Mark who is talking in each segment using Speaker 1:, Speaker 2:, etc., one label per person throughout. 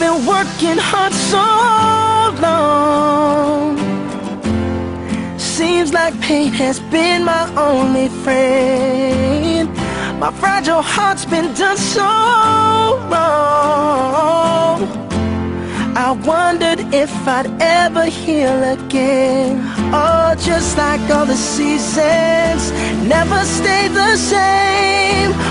Speaker 1: working hard so long. Seems like pain has been my only friend. My fragile heart's been done so wrong. I wondered if I'd ever heal again. Oh, just like all the seasons, never stay the same.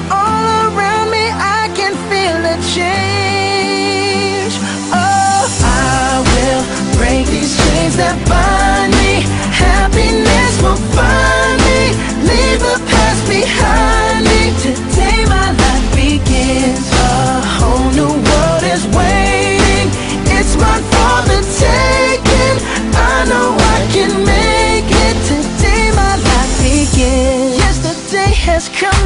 Speaker 1: That bind me. Happiness will find me. Leave the past behind me. Today, my life begins. A whole new world is waiting. It's mine for the taking. I know I can make it. Today, my life begins. Yesterday has come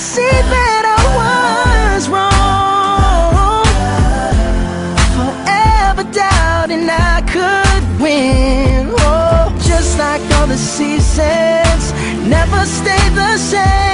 Speaker 1: see that I was wrong. Forever doubting I could win. Oh, just like all the seasons, never stay the same.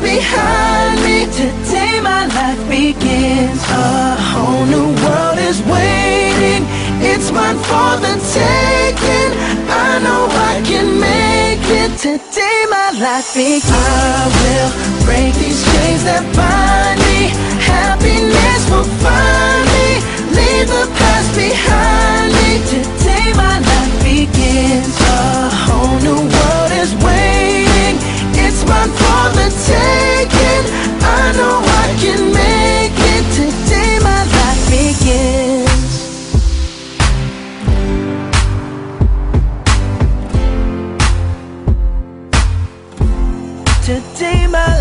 Speaker 1: Behind me. Today my life begins. A whole new world is waiting. It's mine for the taking. I know I can make it. Today my life begins. I will break these chains that bind me. Happiness will find Today my.